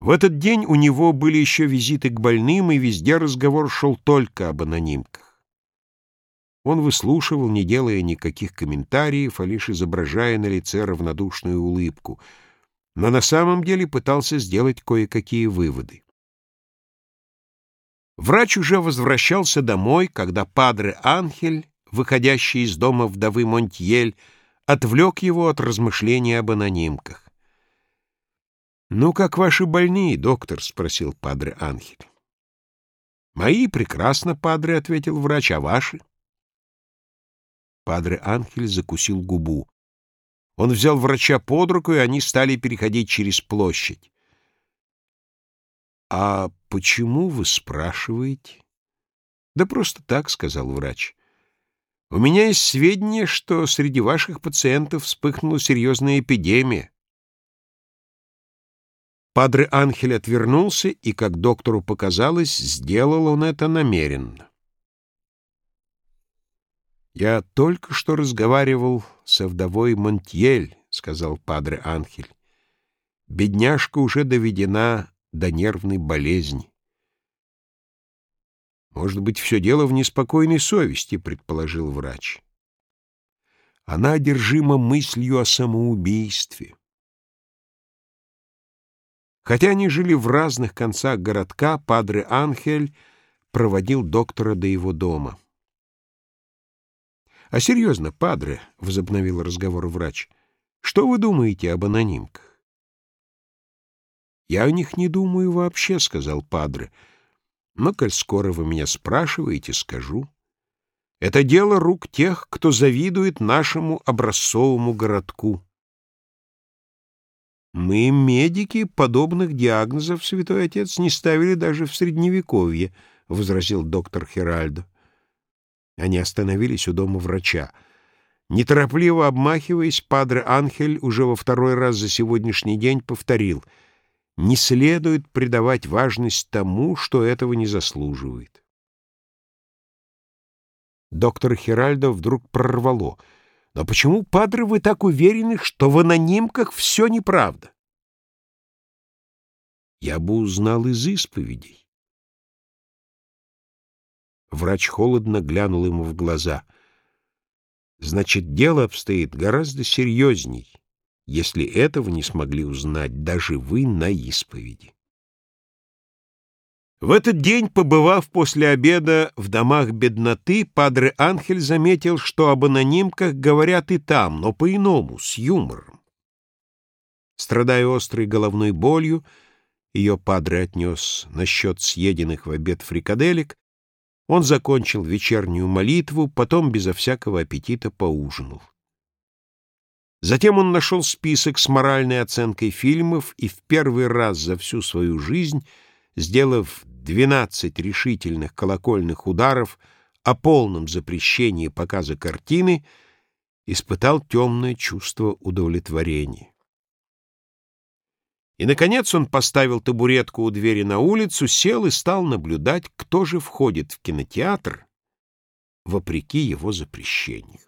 В этот день у него были еще визиты к больным, и везде разговор шел только об анонимках. Он выслушивал, не делая никаких комментариев, а лишь изображая на лице равнодушную улыбку, но на самом деле пытался сделать кое-какие выводы. Врач уже возвращался домой, когда падре Анхель, выходящий из дома вдовы Монтьель, отвлек его от размышления об анонимках. «Ну, как ваши больные, доктор?» — спросил падре Анхель. «Мои прекрасно, падре», — ответил врач, — «а ваши?» Падре Анхель закусил губу. Он взял врача под руку, и они стали переходить через площадь. «А почему вы спрашиваете?» «Да просто так», — сказал врач. «У меня есть сведения, что среди ваших пациентов вспыхнула серьезная эпидемия». Падре Анхель отвернулся, и, как доктору показалось, сделал он это намеренно. «Я только что разговаривал со вдовой Монтьель», — сказал Падре Анхель. «Бедняжка уже доведена до нервной болезни». «Может быть, все дело в неспокойной совести», — предположил врач. «Она одержима мыслью о самоубийстве». Хотя они жили в разных концах городка, Падре Анхель проводил доктора до его дома. — А серьезно, Падре, — возобновил разговор врач, — что вы думаете об анонимках? — Я о них не думаю вообще, — сказал Падре. — Но, коль скоро вы меня спрашиваете, скажу. Это дело рук тех, кто завидует нашему образцовому городку. Мы, медики, подобных диагнозов, святой отец, не ставили даже в Средневековье, — возразил доктор Хиральдо. Они остановились у дома врача. Неторопливо обмахиваясь, падре Анхель уже во второй раз за сегодняшний день повторил «Не следует придавать важность тому, что этого не заслуживает». Доктор Хиральдо вдруг прорвало — но почему, падре, вы так уверены, что в анонимках все неправда? Я бы узнал из исповедей. Врач холодно глянул ему в глаза. Значит, дело обстоит гораздо серьезней, если этого не смогли узнать даже вы на исповеди. В этот день, побывав после обеда в домах бедноты, Падре Анхель заметил, что об анонимках говорят и там, но по-иному, с юмором. Страдая острой головной болью, ее Падре отнес на счет съеденных в обед фрикаделек, он закончил вечернюю молитву, потом безо всякого аппетита поужинал. Затем он нашел список с моральной оценкой фильмов и в первый раз за всю свою жизнь — сделав двенадцать решительных колокольных ударов о полном запрещении показа картины, испытал темное чувство удовлетворения. И, наконец, он поставил табуретку у двери на улицу, сел и стал наблюдать, кто же входит в кинотеатр вопреки его запрещению.